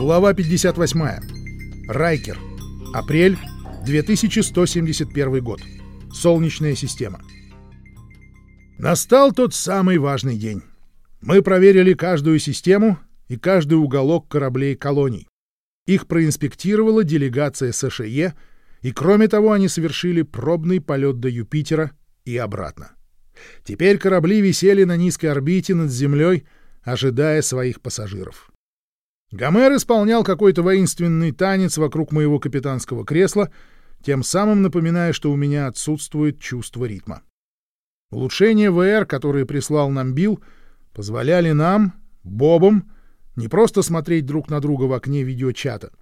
Глава 58. Райкер. Апрель 2171 год. Солнечная система. Настал тот самый важный день. Мы проверили каждую систему и каждый уголок кораблей колоний. Их проинспектировала делегация США, и кроме того они совершили пробный полет до Юпитера и обратно. Теперь корабли висели на низкой орбите над Землей, ожидая своих пассажиров. Гомер исполнял какой-то воинственный танец вокруг моего капитанского кресла, тем самым напоминая, что у меня отсутствует чувство ритма. Улучшения ВР, которые прислал нам Билл, позволяли нам, Бобам, не просто смотреть друг на друга в окне видеочата,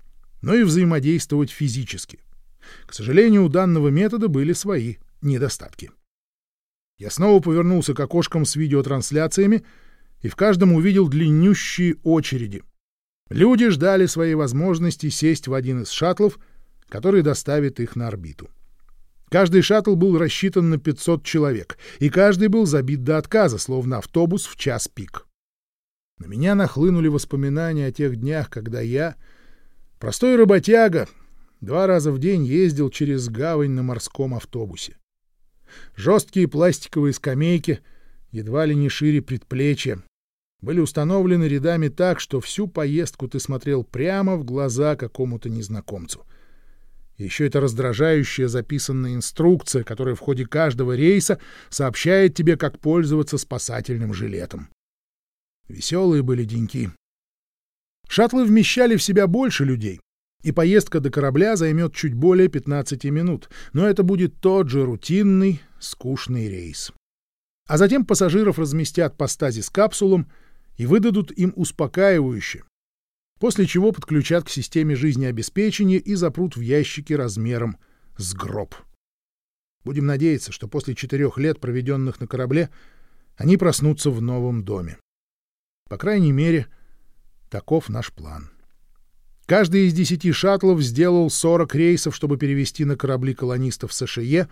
но и взаимодействовать физически. К сожалению, у данного метода были свои недостатки. Я снова повернулся к окошкам с видеотрансляциями и в каждом увидел длиннющие очереди. Люди ждали своей возможности сесть в один из шаттлов, который доставит их на орбиту. Каждый шаттл был рассчитан на 500 человек, и каждый был забит до отказа, словно автобус в час пик. На меня нахлынули воспоминания о тех днях, когда я, простой работяга, два раза в день ездил через гавань на морском автобусе. Жесткие пластиковые скамейки, едва ли не шире предплечья, были установлены рядами так, что всю поездку ты смотрел прямо в глаза какому-то незнакомцу. еще эта раздражающая записанная инструкция, которая в ходе каждого рейса сообщает тебе, как пользоваться спасательным жилетом. Веселые были деньки. Шаттлы вмещали в себя больше людей, и поездка до корабля займет чуть более 15 минут, но это будет тот же рутинный, скучный рейс. А затем пассажиров разместят по стазис капсулам и выдадут им успокаивающее, после чего подключат к системе жизнеобеспечения и запрут в ящики размером с гроб. Будем надеяться, что после четырех лет, проведенных на корабле, они проснутся в новом доме. По крайней мере, таков наш план. Каждый из десяти шаттлов сделал 40 рейсов, чтобы перевести на корабли колонистов США.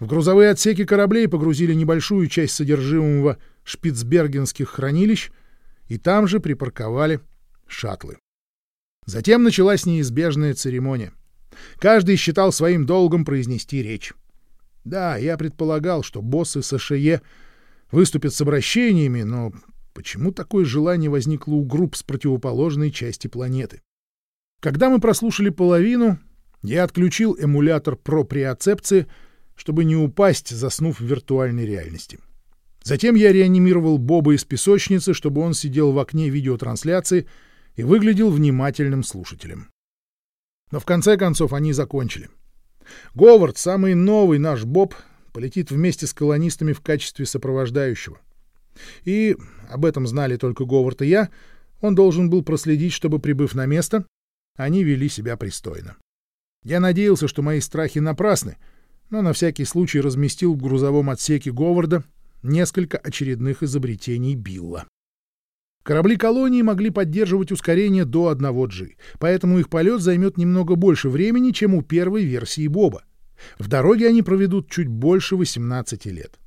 В грузовые отсеки кораблей погрузили небольшую часть содержимого шпицбергенских хранилищ и там же припарковали шаттлы. Затем началась неизбежная церемония. Каждый считал своим долгом произнести речь. Да, я предполагал, что боссы США выступят с обращениями, но почему такое желание возникло у групп с противоположной части планеты? Когда мы прослушали половину, я отключил эмулятор проприоцепции, чтобы не упасть, заснув в виртуальной реальности. Затем я реанимировал Боба из песочницы, чтобы он сидел в окне видеотрансляции и выглядел внимательным слушателем. Но в конце концов они закончили. Говард, самый новый наш Боб, полетит вместе с колонистами в качестве сопровождающего. И, об этом знали только Говард и я, он должен был проследить, чтобы, прибыв на место, они вели себя пристойно. Я надеялся, что мои страхи напрасны, но на всякий случай разместил в грузовом отсеке Говарда несколько очередных изобретений Билла. Корабли колонии могли поддерживать ускорение до 1G, поэтому их полет займет немного больше времени, чем у первой версии Боба. В дороге они проведут чуть больше 18 лет.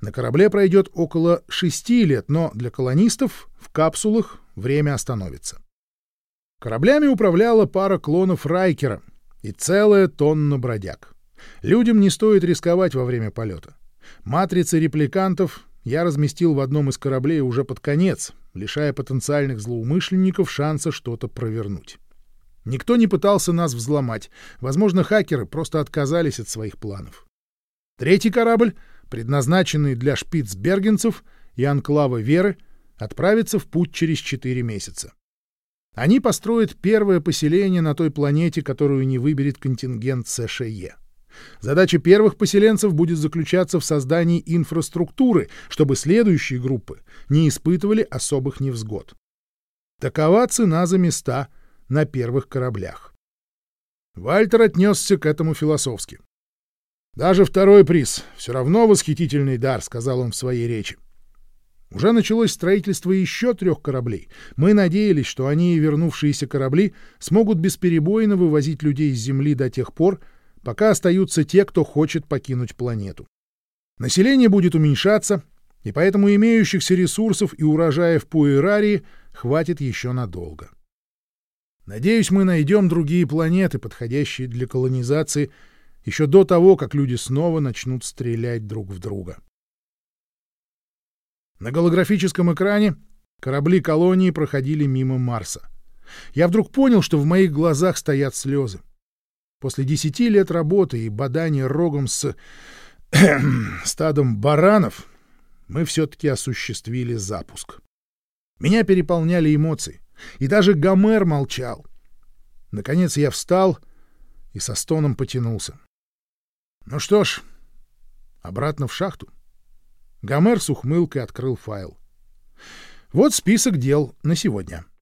На корабле пройдет около 6 лет, но для колонистов в капсулах время остановится. Кораблями управляла пара клонов Райкера и целая тонна бродяг. Людям не стоит рисковать во время полета. Матрицы репликантов я разместил в одном из кораблей уже под конец, лишая потенциальных злоумышленников шанса что-то провернуть. Никто не пытался нас взломать. Возможно, хакеры просто отказались от своих планов. Третий корабль, предназначенный для шпицбергенцев и анклава Веры, отправится в путь через четыре месяца. Они построят первое поселение на той планете, которую не выберет контингент США. Задача первых поселенцев будет заключаться в создании инфраструктуры, чтобы следующие группы не испытывали особых невзгод. Такова цена за места на первых кораблях. Вальтер отнесся к этому философски. «Даже второй приз — все равно восхитительный дар», — сказал он в своей речи. Уже началось строительство еще трех кораблей. Мы надеялись, что они и вернувшиеся корабли смогут бесперебойно вывозить людей с Земли до тех пор, пока остаются те, кто хочет покинуть планету. Население будет уменьшаться, и поэтому имеющихся ресурсов и урожаев Пуэрарии хватит еще надолго. Надеюсь, мы найдем другие планеты, подходящие для колонизации, еще до того, как люди снова начнут стрелять друг в друга. На голографическом экране корабли колонии проходили мимо Марса. Я вдруг понял, что в моих глазах стоят слезы. После десяти лет работы и бадания рогом с стадом баранов мы все-таки осуществили запуск. Меня переполняли эмоции, и даже Гомер молчал. Наконец я встал и со стоном потянулся. Ну что ж, обратно в шахту. Гомер с ухмылкой открыл файл. Вот список дел на сегодня. —